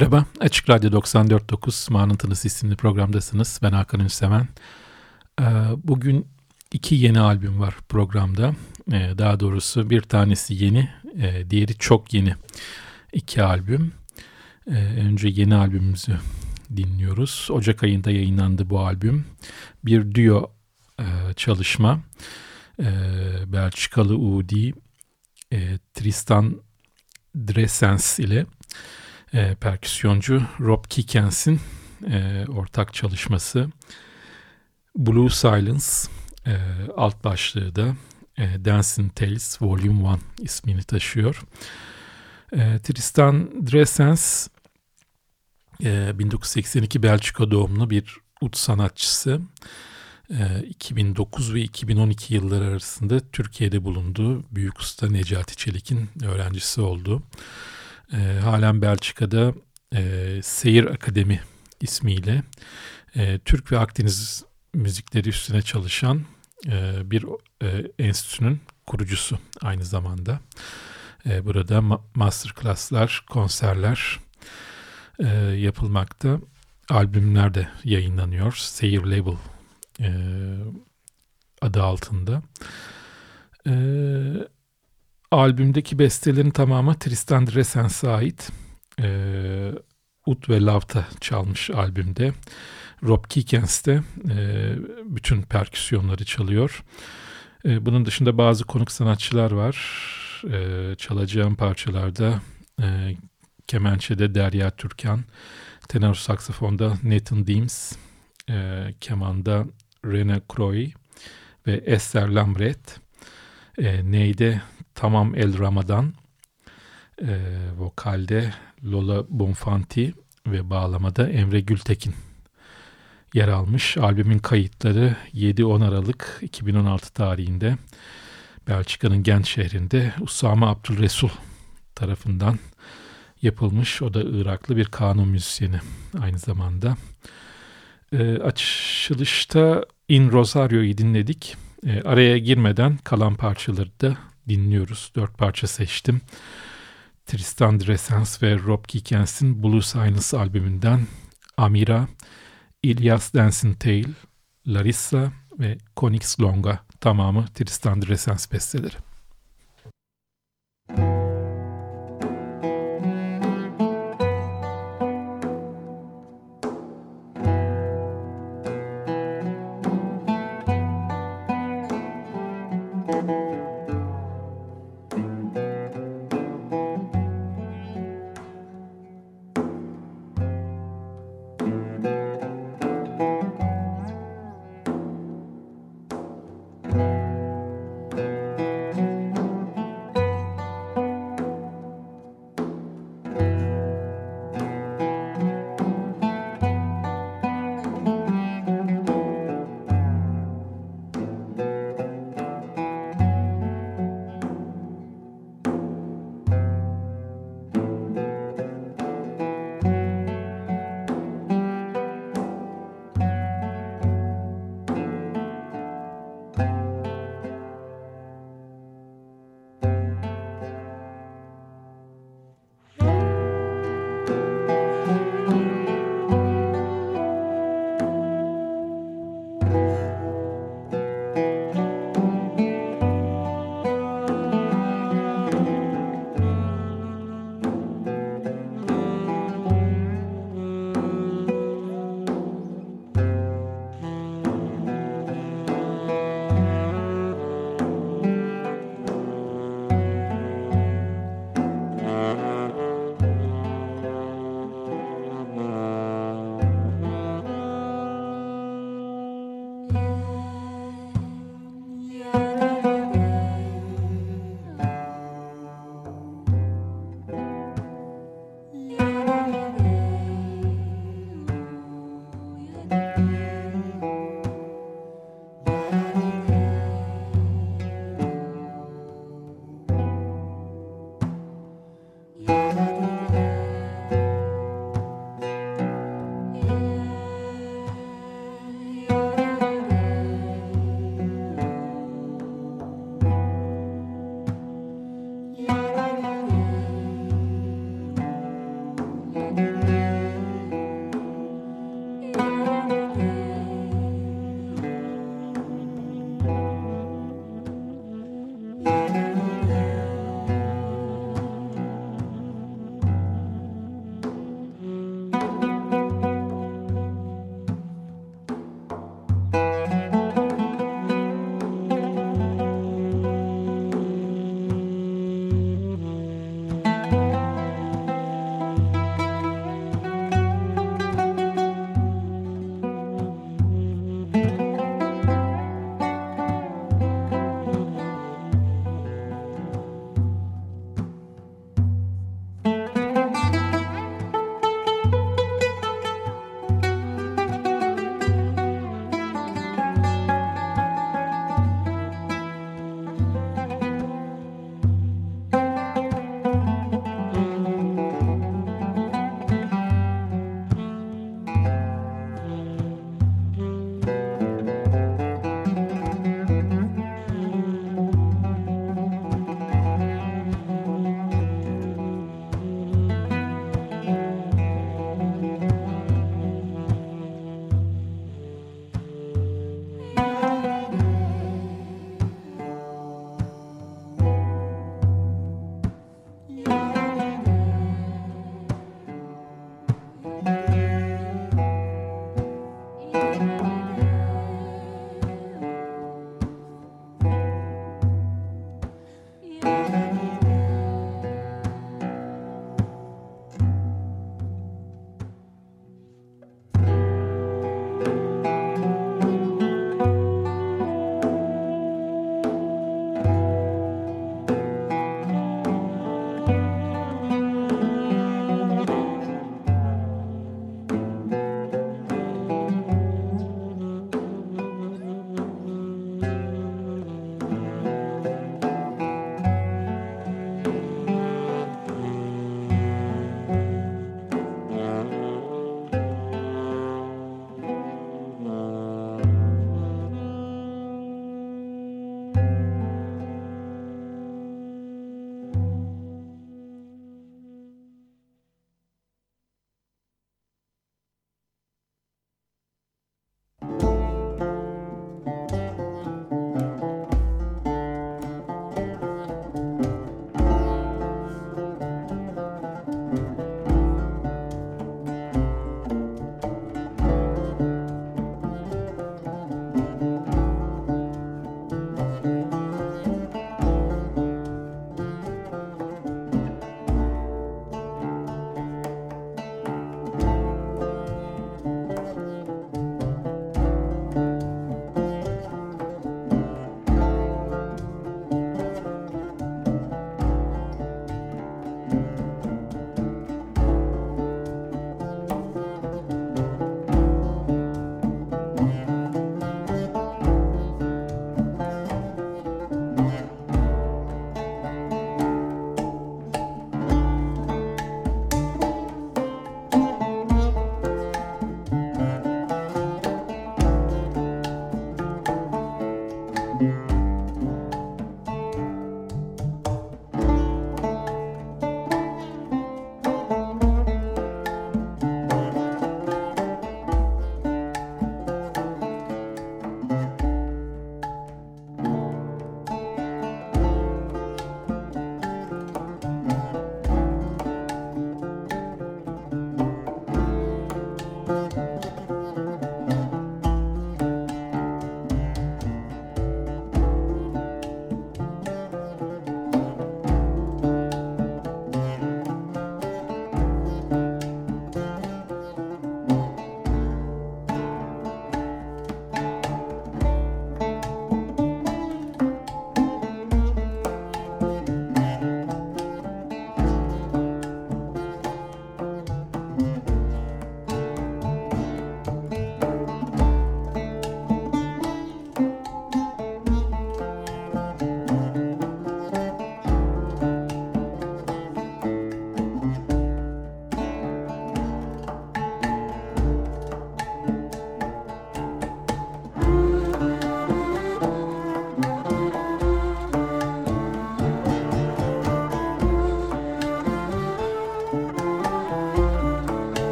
Merhaba, Açık Radyo 94.9 Manıntınız isimli programdasınız. Ben Hakan Ünseven. Ee, bugün iki yeni albüm var programda. Ee, daha doğrusu bir tanesi yeni, e, diğeri çok yeni. İki albüm. Ee, önce yeni albümümüzü dinliyoruz. Ocak ayında yayınlandı bu albüm. Bir duo e, çalışma. Belçikalı Udi e, Tristan Dresens ile e, perküsyoncu Rob Kikens'in e, ortak çalışması Blue Silence e, alt başlığı da e, Dancing Tales Volume 1 ismini taşıyor. E, Tristan Dresens e, 1982 Belçika doğumlu bir ut sanatçısı. 2009 e, ve 2012 yılları arasında Türkiye'de bulunduğu büyük usta Necati Çelik'in öğrencisi oldu halen Belçika'da e, Seyir Akademi ismiyle e, Türk ve Akdeniz müzikleri üstüne çalışan e, bir e, enstitünün kurucusu aynı zamanda. E, burada ma- masterclasslar, konserler e, yapılmakta. Albümler de yayınlanıyor. Seyir Label e, adı altında. E, albümdeki bestelerin tamamı Tristan Dresens'e ait. E, Ut ve Lavta çalmış albümde. Rob Kikens de e, bütün perküsyonları çalıyor. E, bunun dışında bazı konuk sanatçılar var. E, çalacağım parçalarda e, kemençede Derya Türkan, tenor saksafonda Nathan Deems, e, kemanda Rene Croy ve Esther Lambret, e, neyde Tamam El Ramadan, e, vokalde Lola Bonfanti ve bağlamada Emre Gültekin yer almış. Albümün kayıtları 7-10 Aralık 2016 tarihinde Belçika'nın Gent şehrinde Usame Abdülresul tarafından yapılmış. O da Iraklı bir kanun müzisyeni aynı zamanda. E, açılışta In Rosario'yu dinledik. E, araya girmeden kalan parçaları da dinliyoruz. Dört parça seçtim. Tristan Dresens ve Rob Kikens'in Blue Sinus albümünden Amira, İlyas Dancing Tale, Larissa ve Konix Longa tamamı Tristan Dresens besteleri.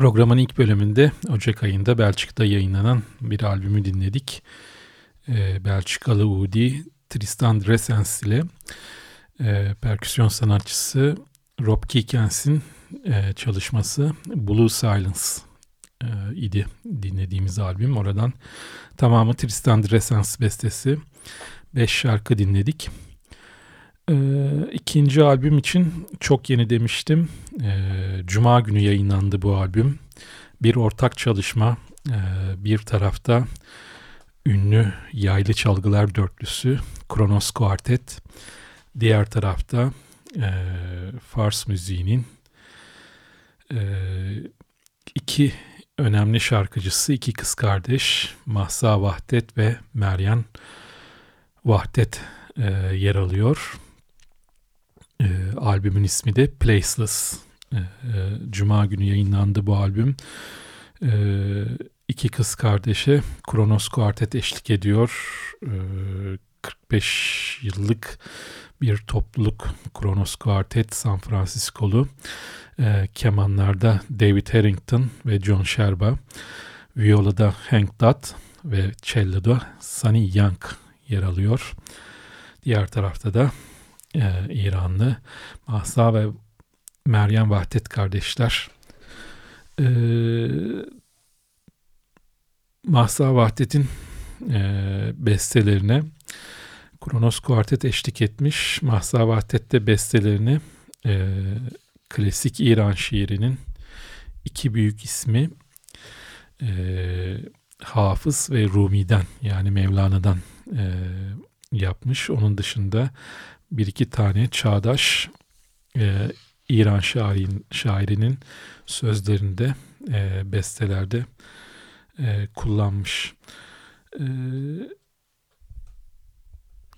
Programın ilk bölümünde Ocak ayında Belçika'da yayınlanan bir albümü dinledik. Ee, Belçikalı Udi Tristan Dresens ile e, perküsyon sanatçısı Rob Kikens'in e, çalışması Blue Silence e, idi dinlediğimiz albüm. Oradan tamamı Tristan Dresens bestesi. Beş şarkı dinledik. Ee, ikinci albüm için çok yeni demiştim. Ee, Cuma günü yayınlandı bu albüm. bir ortak çalışma e, bir tarafta ünlü yaylı çalgılar dörtlüsü Kronos Quartet, diğer tarafta e, Fars müziğinin e, iki önemli şarkıcısı, iki kız kardeş Mahsa Vahdet ve Meryem Vahdet e, yer alıyor. E, albümün ismi de Placeless. E, e, Cuma günü yayınlandı bu albüm. E, iki kız kardeşe Kronos Quartet eşlik ediyor. E, 45 yıllık bir topluluk Kronos Quartet San Francisco'lu. E, kemanlarda David Harrington ve John Sherba. Viola'da Hank Dutt ve cello'da Sunny Young yer alıyor. Diğer tarafta da e, İranlı Mahsa ve Meryem Vahdet kardeşler. E, Mahsa Vahdet'in e, bestelerine Kronos Kuartet eşlik etmiş. Mahsa Vahdet de bestelerini e, klasik İran şiirinin iki büyük ismi e, Hafız ve Rumi'den yani Mevlana'dan e, yapmış. Onun dışında bir iki tane çağdaş e, İran şairin, şairinin sözlerinde, e, bestelerde e, kullanmış. E,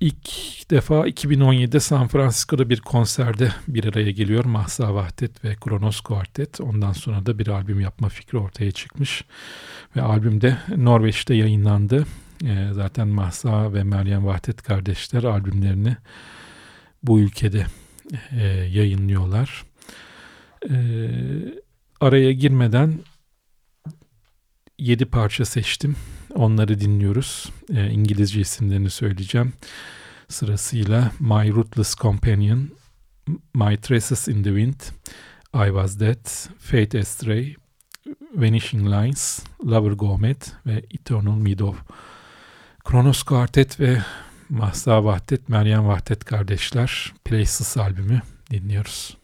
ilk defa 2017'de San Francisco'da bir konserde bir araya geliyor. Mahsa Vahdet ve Kronos Quartet. Ondan sonra da bir albüm yapma fikri ortaya çıkmış. Ve albüm de Norveç'te yayınlandı. E, zaten Mahsa ve Meryem Vahdet kardeşler albümlerini bu ülkede e, yayınlıyorlar. E, araya girmeden yedi parça seçtim. Onları dinliyoruz. E, İngilizce isimlerini söyleyeceğim. Sırasıyla My Rootless Companion, My Traces in the Wind, I Was Dead, Fate Astray, Vanishing Lines, Lover Gomet ve Eternal Meadow. Kronos Quartet ve Mahsa Vahdet, Meryem Vahdet kardeşler Places albümü dinliyoruz.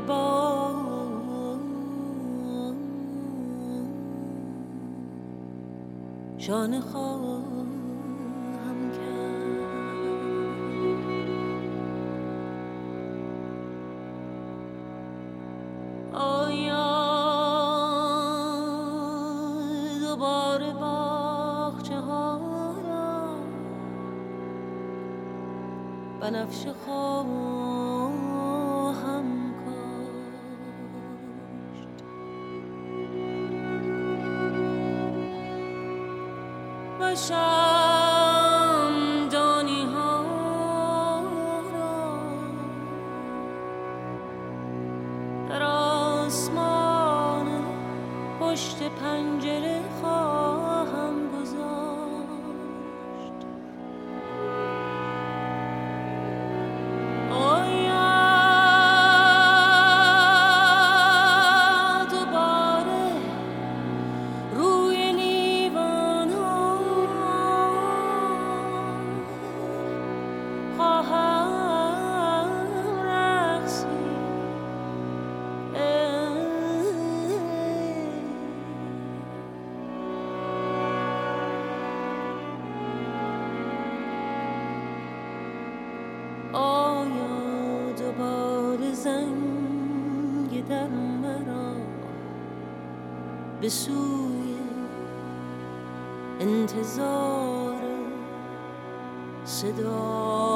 Verbo shine. سوی انتظار صدا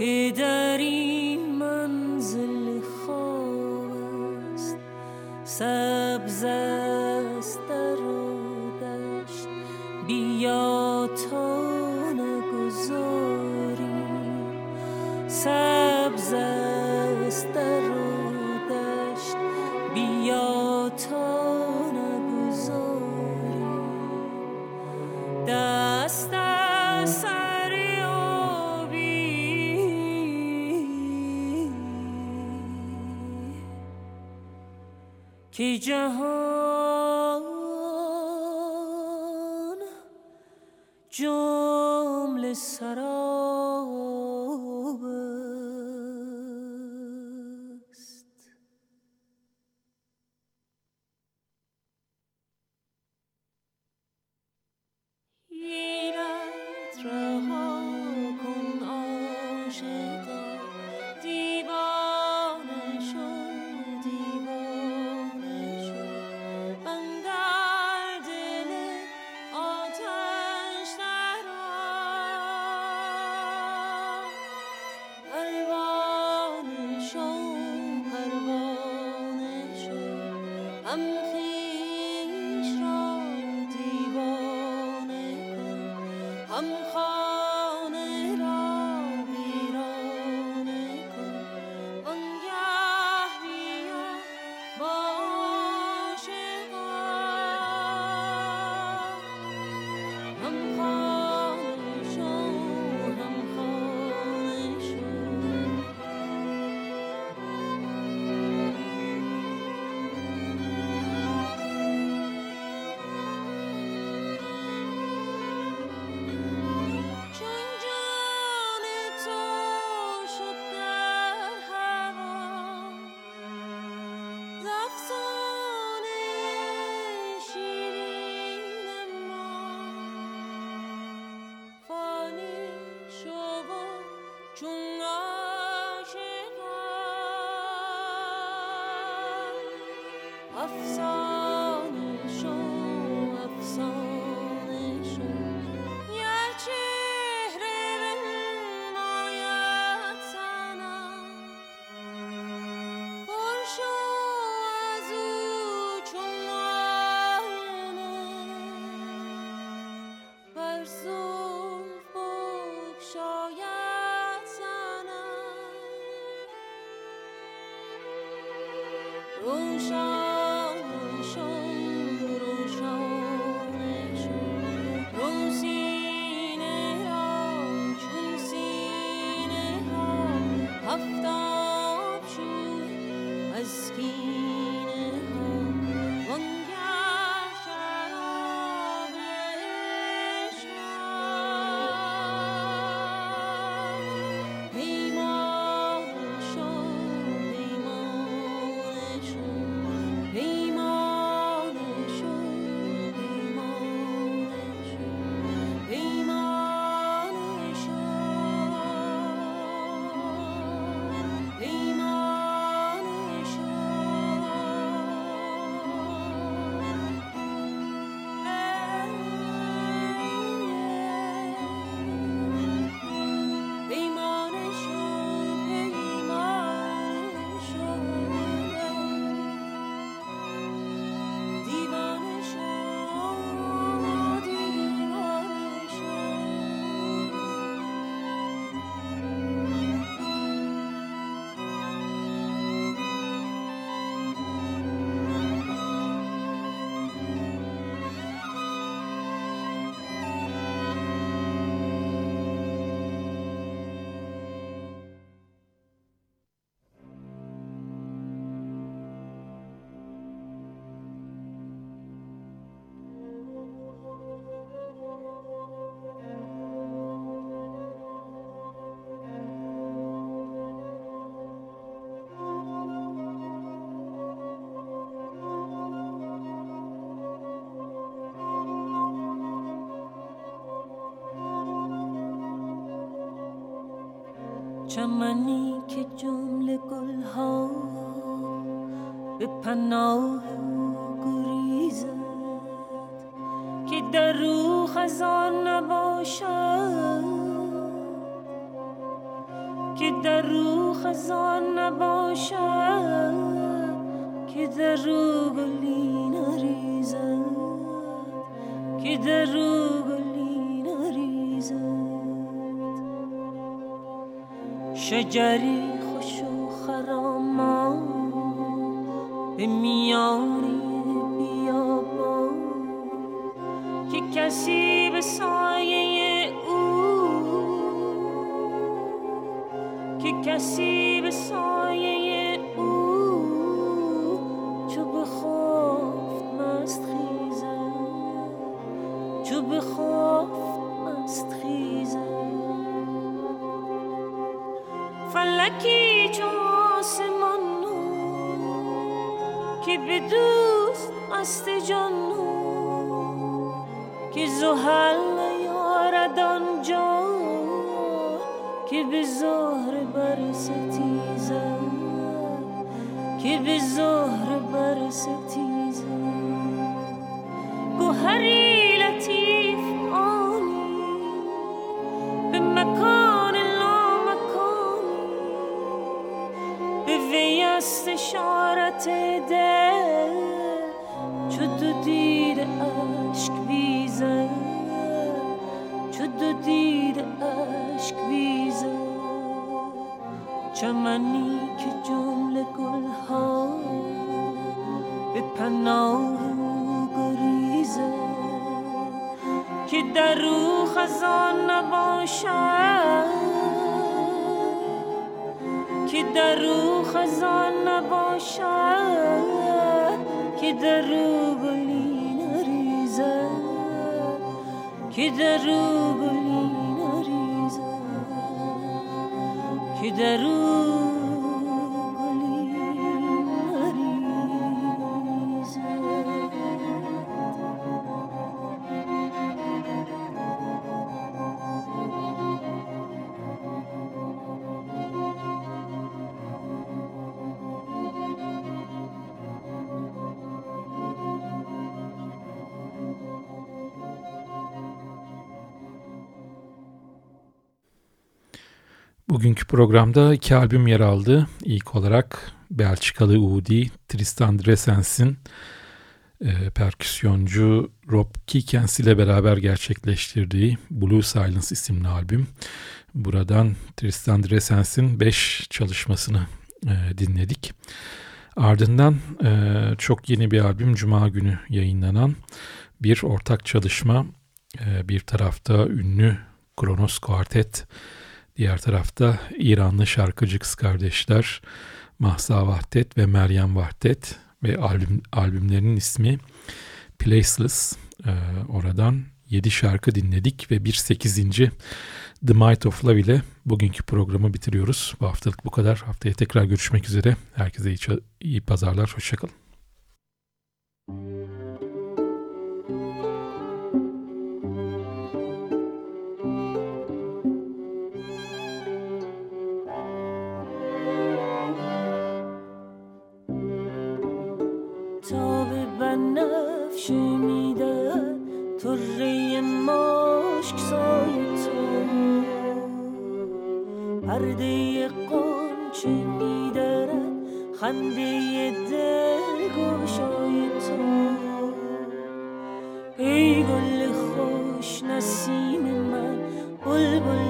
که این منزل است. سبز جهنم چمنی که جمله گلها به پناه گریزد که در رو خزان نباشد که در رو خزان نباشد که در رو گلی نریزد که در رو شجری خوش و خرامان به میانی بیابان که کسی به سایه او. که کسی به سایه چو آسمان که به دوست مست جان که زحل نیارد آنجا که به زهر بر ستیزد که به زهر بر که در او خزان نباشد که در او گلی نریزد که در او گلی نریزد که در او Bugünkü programda iki albüm yer aldı. İlk olarak Belçikalı Udi Tristan Dresens'in e, perküsyoncu Rob Kikens ile beraber gerçekleştirdiği Blue Silence isimli albüm. Buradan Tristan Dresens'in 5 çalışmasını e, dinledik. Ardından e, çok yeni bir albüm Cuma günü yayınlanan bir ortak çalışma. E, bir tarafta ünlü Kronos Quartet Diğer tarafta İranlı şarkıcı kız kardeşler Mahsa Vahdet ve Meryem Vahdet ve albüm, albümlerinin ismi Placeless. Ee, oradan 7 şarkı dinledik ve bir 8. The Might of Love ile bugünkü programı bitiriyoruz. Bu haftalık bu kadar. Haftaya tekrar görüşmek üzere. Herkese iyi, iyi pazarlar. Hoşçakalın. تاب بنفش میده تو ری مشک سای تو. پرده قنچه میدرد خنده دل گوشای تو. ای گل خوش نسیم من بلبل